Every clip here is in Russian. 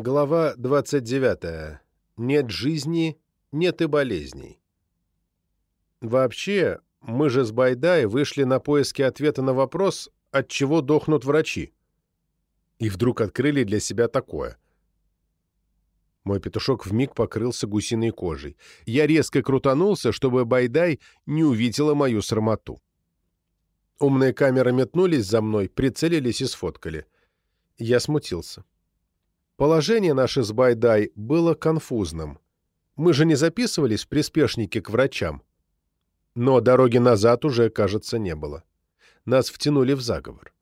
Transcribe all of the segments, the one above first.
Глава 29. Нет жизни, нет и болезней. Вообще, мы же с Байдай вышли на поиски ответа на вопрос, от чего дохнут врачи. И вдруг открыли для себя такое. Мой петушок вмиг покрылся гусиной кожей. Я резко крутанулся, чтобы Байдай не увидела мою срамоту. Умные камеры метнулись за мной, прицелились и сфоткали. Я смутился. Положение наше с Байдай было конфузным. Мы же не записывались в приспешники к врачам. Но дороги назад уже, кажется, не было. Нас втянули в заговор.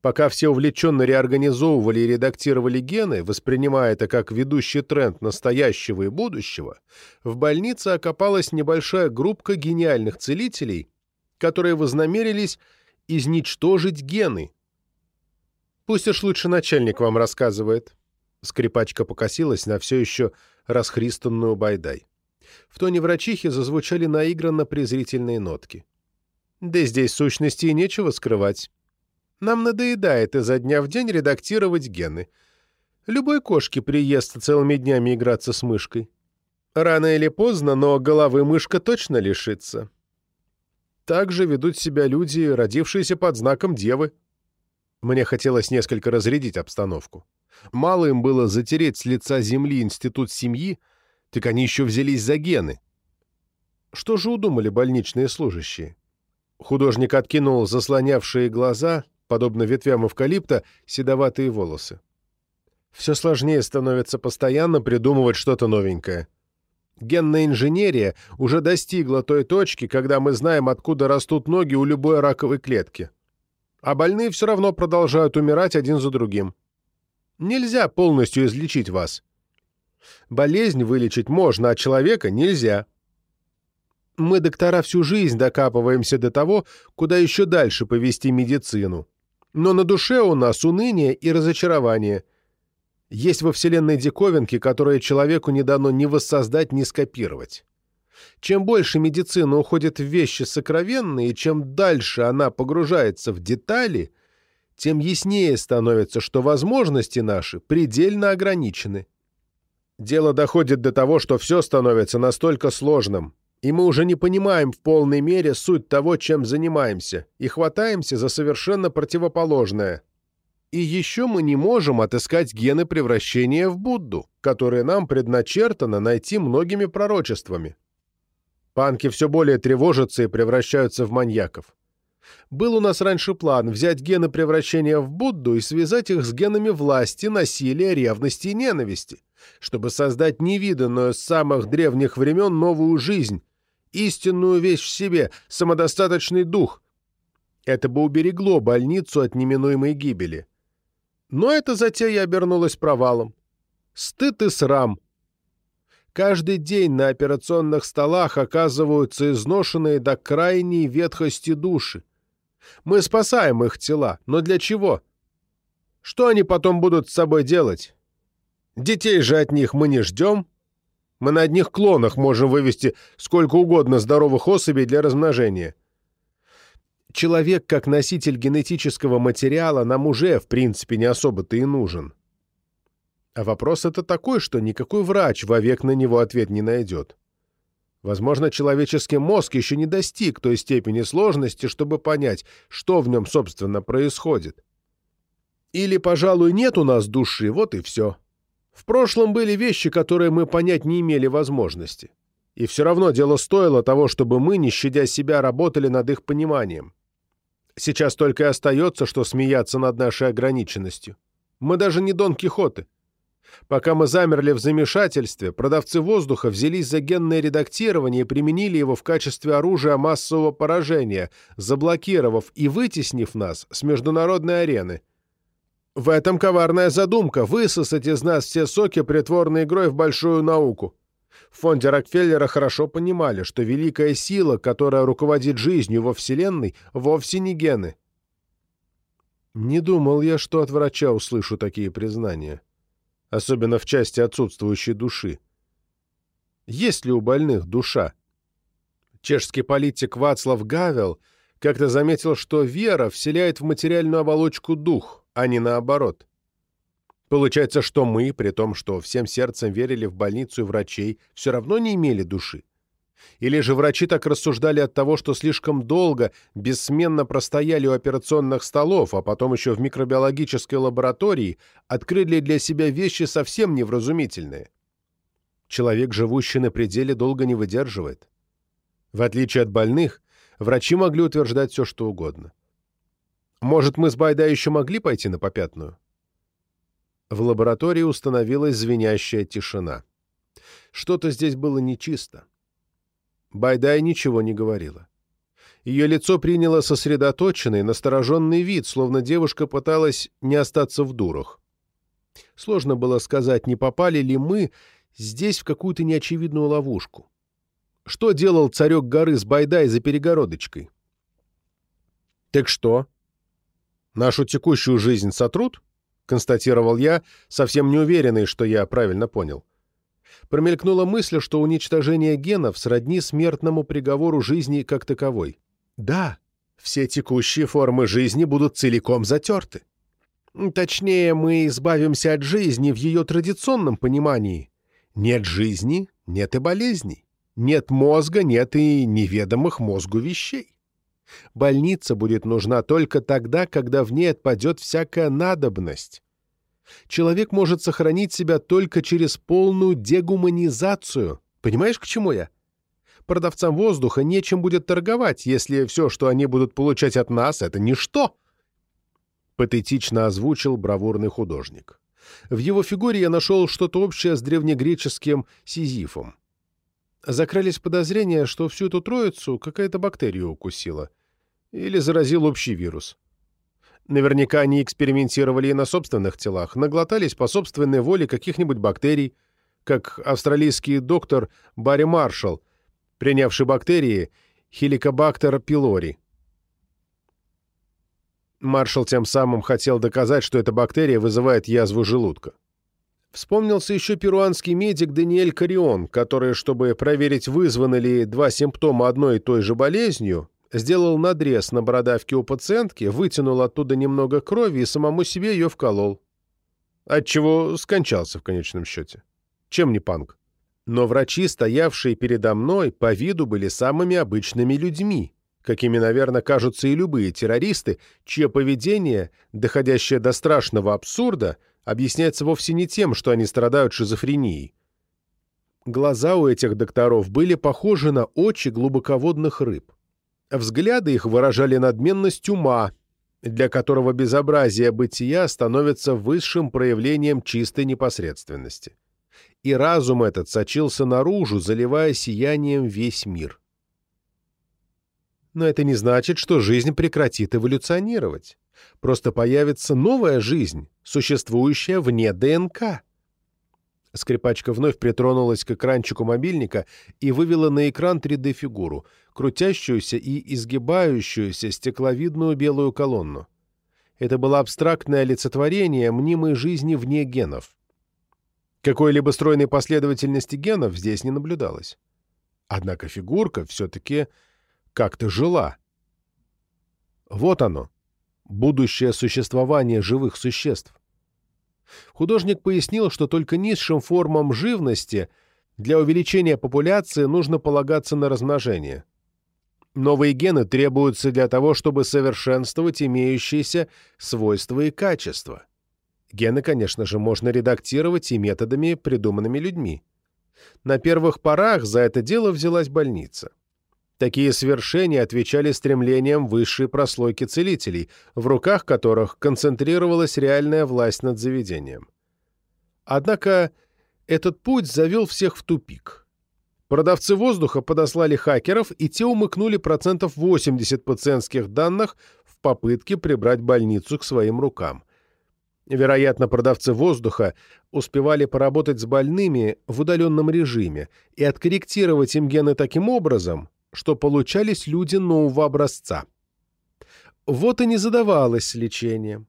Пока все увлеченно реорганизовывали и редактировали гены, воспринимая это как ведущий тренд настоящего и будущего, в больнице окопалась небольшая группка гениальных целителей, которые вознамерились изничтожить гены. Пусть уж лучше начальник вам рассказывает. Скрипачка покосилась на все еще расхристанную Байдай. В тоне врачихи зазвучали наигранно презрительные нотки. Да здесь сущности и нечего скрывать. Нам надоедает изо дня в день редактировать гены. Любой кошке приест целыми днями играться с мышкой. Рано или поздно, но головы мышка точно лишится. Так же ведут себя люди, родившиеся под знаком Девы. Мне хотелось несколько разрядить обстановку. Мало им было затереть с лица земли институт семьи, так они еще взялись за гены. Что же удумали больничные служащие? Художник откинул заслонявшие глаза, подобно ветвям эвкалипта, седоватые волосы. Все сложнее становится постоянно придумывать что-то новенькое. Генная инженерия уже достигла той точки, когда мы знаем, откуда растут ноги у любой раковой клетки. А больные все равно продолжают умирать один за другим. Нельзя полностью излечить вас. Болезнь вылечить можно, а человека нельзя. Мы, доктора, всю жизнь докапываемся до того, куда еще дальше повести медицину. Но на душе у нас уныние и разочарование – есть во Вселенной диковинки, которые человеку не дано ни воссоздать, ни скопировать. Чем больше медицина уходит в вещи сокровенные, чем дальше она погружается в детали, тем яснее становится, что возможности наши предельно ограничены. Дело доходит до того, что все становится настолько сложным, и мы уже не понимаем в полной мере суть того, чем занимаемся, и хватаемся за совершенно противоположное – и еще мы не можем отыскать гены превращения в Будду, которые нам предначертано найти многими пророчествами. Панки все более тревожатся и превращаются в маньяков. Был у нас раньше план взять гены превращения в Будду и связать их с генами власти, насилия, ревности и ненависти, чтобы создать невиданную с самых древних времен новую жизнь, истинную вещь в себе, самодостаточный дух. Это бы уберегло больницу от неминуемой гибели. Но эта затея обернулась провалом. Стыд и срам. Каждый день на операционных столах оказываются изношенные до крайней ветхости души. Мы спасаем их тела, но для чего? Что они потом будут с собой делать? Детей же от них мы не ждем. Мы на одних клонах можем вывести сколько угодно здоровых особей для размножения человек как носитель генетического материала нам уже, в принципе, не особо-то и нужен. А вопрос это такой, что никакой врач вовек на него ответ не найдет. Возможно, человеческий мозг еще не достиг той степени сложности, чтобы понять, что в нем, собственно, происходит. Или, пожалуй, нет у нас души, вот и все. В прошлом были вещи, которые мы понять не имели возможности. И все равно дело стоило того, чтобы мы, не щадя себя, работали над их пониманием. Сейчас только и остается, что смеяться над нашей ограниченностью. Мы даже не Дон Кихоты. Пока мы замерли в замешательстве, продавцы воздуха взялись за генное редактирование и применили его в качестве оружия массового поражения, заблокировав и вытеснив нас с международной арены. В этом коварная задумка — высосать из нас все соки притворной игрой в большую науку. В фонде Рокфеллера хорошо понимали, что великая сила, которая руководит жизнью во Вселенной, вовсе не гены. Не думал я, что от врача услышу такие признания. Особенно в части отсутствующей души. Есть ли у больных душа? Чешский политик Вацлав Гавел как-то заметил, что вера вселяет в материальную оболочку дух, а не наоборот. Получается, что мы, при том, что всем сердцем верили в больницу и врачей, все равно не имели души. Или же врачи так рассуждали от того, что слишком долго, бессменно простояли у операционных столов, а потом еще в микробиологической лаборатории открыли для себя вещи совсем невразумительные. Человек, живущий на пределе, долго не выдерживает. В отличие от больных, врачи могли утверждать все, что угодно. Может, мы с Байда еще могли пойти на попятную? В лаборатории установилась звенящая тишина. Что-то здесь было нечисто. Байдай ничего не говорила. Ее лицо приняло сосредоточенный, настороженный вид, словно девушка пыталась не остаться в дурах. Сложно было сказать, не попали ли мы здесь в какую-то неочевидную ловушку. Что делал царек горы с Байдай за перегородочкой? «Так что? Нашу текущую жизнь сотрут?» — констатировал я, совсем не уверенный, что я правильно понял. Промелькнула мысль, что уничтожение генов сродни смертному приговору жизни как таковой. Да, все текущие формы жизни будут целиком затерты. Точнее, мы избавимся от жизни в ее традиционном понимании. Нет жизни — нет и болезней. Нет мозга — нет и неведомых мозгу вещей. Больница будет нужна только тогда, когда в ней отпадет всякая надобность. Человек может сохранить себя только через полную дегуманизацию. Понимаешь, к чему я? Продавцам воздуха нечем будет торговать, если все, что они будут получать от нас, это ничто. Патетично озвучил бравурный художник. В его фигуре я нашел что-то общее с древнегреческим сизифом. Закрылись подозрения, что всю эту троицу какая-то бактерия укусила. Или заразил общий вирус. Наверняка они экспериментировали и на собственных телах, наглотались по собственной воле каких-нибудь бактерий, как австралийский доктор Барри Маршалл, принявший бактерии Helicobacter pylori. Маршалл тем самым хотел доказать, что эта бактерия вызывает язву желудка. Вспомнился еще перуанский медик Даниэль Карион, который, чтобы проверить, вызваны ли два симптома одной и той же болезнью, сделал надрез на бородавке у пациентки, вытянул оттуда немного крови и самому себе ее вколол. Отчего скончался в конечном счете. Чем не панк? Но врачи, стоявшие передо мной, по виду были самыми обычными людьми, какими, наверное, кажутся и любые террористы, чье поведение, доходящее до страшного абсурда, объясняется вовсе не тем, что они страдают шизофренией. Глаза у этих докторов были похожи на очи глубоководных рыб. Взгляды их выражали надменность ума, для которого безобразие бытия становится высшим проявлением чистой непосредственности. И разум этот сочился наружу, заливая сиянием весь мир. Но это не значит, что жизнь прекратит эволюционировать. Просто появится новая жизнь, существующая вне ДНК. Скрипачка вновь притронулась к экранчику мобильника и вывела на экран 3D-фигуру, крутящуюся и изгибающуюся стекловидную белую колонну. Это было абстрактное олицетворение мнимой жизни вне генов. Какой-либо стройной последовательности генов здесь не наблюдалось. Однако фигурка все-таки как-то жила. Вот оно, будущее существование живых существ. Художник пояснил, что только низшим формам живности для увеличения популяции нужно полагаться на размножение. Новые гены требуются для того, чтобы совершенствовать имеющиеся свойства и качества. Гены, конечно же, можно редактировать и методами, придуманными людьми. На первых порах за это дело взялась больница. Такие свершения отвечали стремлениям высшей прослойки целителей, в руках которых концентрировалась реальная власть над заведением. Однако этот путь завел всех в тупик. Продавцы воздуха подослали хакеров, и те умыкнули процентов 80 пациентских данных в попытке прибрать больницу к своим рукам. Вероятно, продавцы воздуха успевали поработать с больными в удаленном режиме и откорректировать им гены таким образом, что получались люди нового образца. Вот и не задавалось лечением.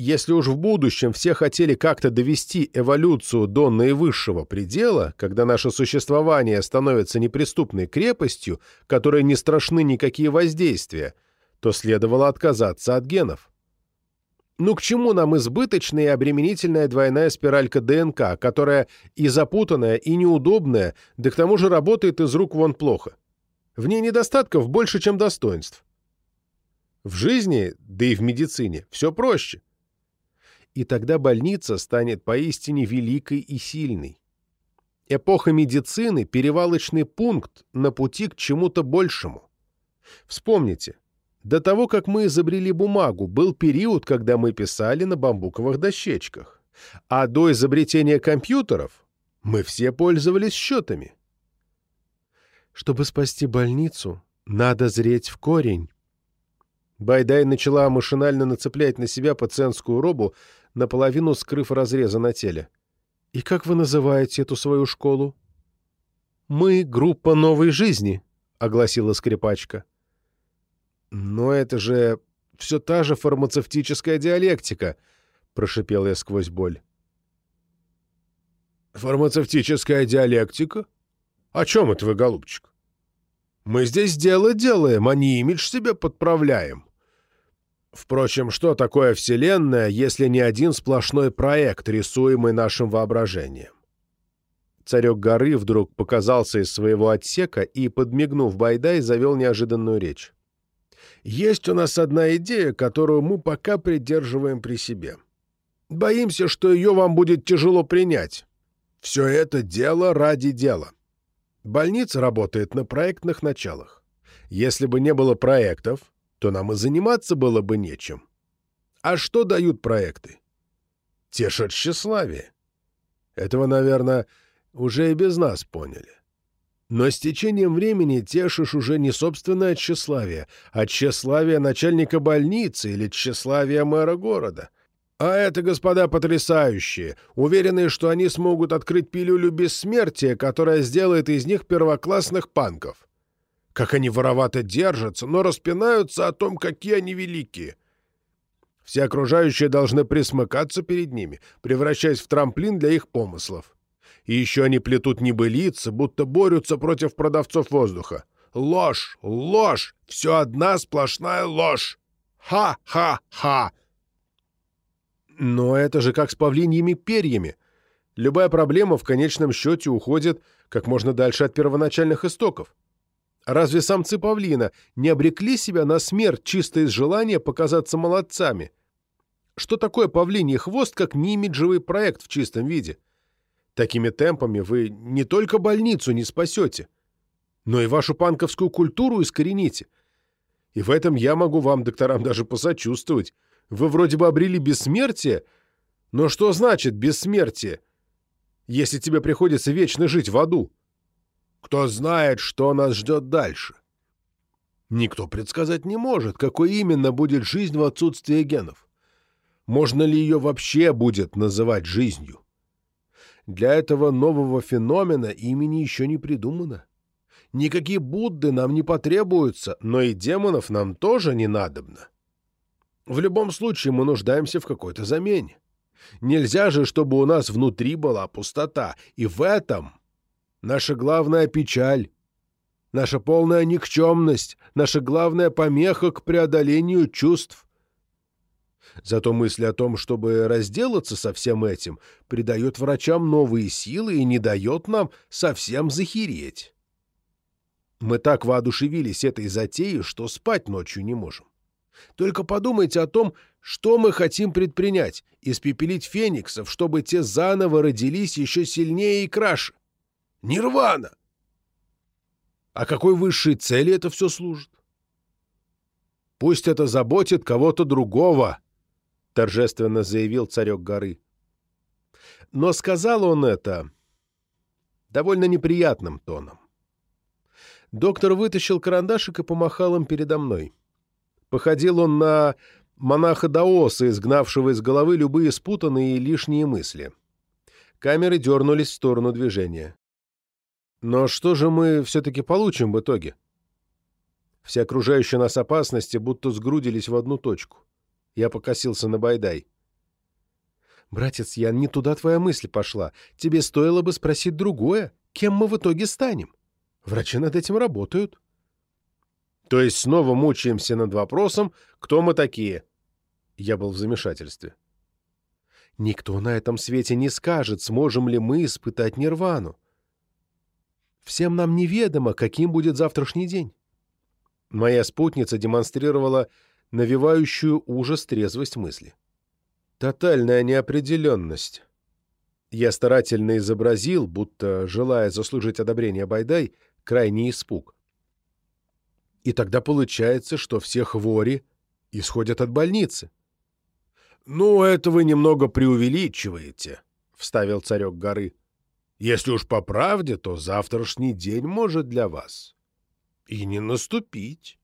Если уж в будущем все хотели как-то довести эволюцию до наивысшего предела, когда наше существование становится неприступной крепостью, которой не страшны никакие воздействия, то следовало отказаться от генов. Ну к чему нам избыточная и обременительная двойная спиралька ДНК, которая и запутанная, и неудобная, да к тому же работает из рук вон плохо? В ней недостатков больше, чем достоинств. В жизни, да и в медицине, все проще. И тогда больница станет поистине великой и сильной. Эпоха медицины – перевалочный пункт на пути к чему-то большему. Вспомните, до того, как мы изобрели бумагу, был период, когда мы писали на бамбуковых дощечках. А до изобретения компьютеров мы все пользовались счетами. Чтобы спасти больницу, надо зреть в корень. Байдай начала машинально нацеплять на себя пациентскую робу, наполовину скрыв разрезы на теле. «И как вы называете эту свою школу?» «Мы — группа новой жизни», — огласила скрипачка. «Но это же все та же фармацевтическая диалектика», — прошипел я сквозь боль. «Фармацевтическая диалектика? О чем это вы, голубчик? Мы здесь дело делаем, а не имидж себе подправляем. Впрочем, что такое Вселенная, если не один сплошной проект, рисуемый нашим воображением?» Царек горы вдруг показался из своего отсека и, подмигнув Байдай, завел неожиданную речь. Есть у нас одна идея, которую мы пока придерживаем при себе. Боимся, что ее вам будет тяжело принять. Все это дело ради дела. Больница работает на проектных началах. Если бы не было проектов, то нам и заниматься было бы нечем. А что дают проекты? Тешат тщеславие. Этого, наверное, уже и без нас поняли. Но с течением времени тешишь уже не собственное тщеславие, а тщеславие начальника больницы или тщеславие мэра города. А это, господа, потрясающие, уверенные, что они смогут открыть пилюлю бессмертия, которая сделает из них первоклассных панков. Как они воровато держатся, но распинаются о том, какие они великие. Все окружающие должны присмыкаться перед ними, превращаясь в трамплин для их помыслов. И еще они плетут небылицы, будто борются против продавцов воздуха. Ложь! Ложь! Все одна сплошная ложь! Ха-ха-ха! Но это же как с павлиньими перьями. Любая проблема в конечном счете уходит как можно дальше от первоначальных истоков. Разве самцы павлина не обрекли себя на смерть чисто из желания показаться молодцами? Что такое павлиний хвост, как не проект в чистом виде? Такими темпами вы не только больницу не спасете, но и вашу панковскую культуру искорените. И в этом я могу вам, докторам, даже посочувствовать. Вы вроде бы обрели бессмертие, но что значит бессмертие, если тебе приходится вечно жить в аду? Кто знает, что нас ждет дальше? Никто предсказать не может, какой именно будет жизнь в отсутствии генов. Можно ли ее вообще будет называть жизнью? Для этого нового феномена имени еще не придумано. Никакие Будды нам не потребуются, но и демонов нам тоже не надобно. В любом случае мы нуждаемся в какой-то замене. Нельзя же, чтобы у нас внутри была пустота, и в этом наша главная печаль, наша полная никчемность, наша главная помеха к преодолению чувств. Зато мысль о том, чтобы разделаться со всем этим, придает врачам новые силы и не дает нам совсем захереть. Мы так воодушевились этой затеей, что спать ночью не можем. Только подумайте о том, что мы хотим предпринять — испепелить фениксов, чтобы те заново родились еще сильнее и краше. Нирвана! А какой высшей цели это все служит? Пусть это заботит кого-то другого, торжественно заявил царек горы. Но сказал он это довольно неприятным тоном. Доктор вытащил карандашик и помахал им передо мной. Походил он на монаха Даоса, изгнавшего из головы любые спутанные и лишние мысли. Камеры дернулись в сторону движения. Но что же мы все-таки получим в итоге? Все окружающие нас опасности будто сгрудились в одну точку. Я покосился на Байдай. «Братец Ян, не туда твоя мысль пошла. Тебе стоило бы спросить другое. Кем мы в итоге станем? Врачи над этим работают». «То есть снова мучаемся над вопросом, кто мы такие?» Я был в замешательстве. Никто на этом свете не скажет, сможем ли мы испытать нирвану. Всем нам неведомо, каким будет завтрашний день. Моя спутница демонстрировала навевающую ужас трезвость мысли. Тотальная неопределенность. Я старательно изобразил, будто, желая заслужить одобрение Байдай, крайний испуг. И тогда получается, что все хвори исходят от больницы. «Ну, это вы немного преувеличиваете», — вставил царек горы. «Если уж по правде, то завтрашний день может для вас и не наступить».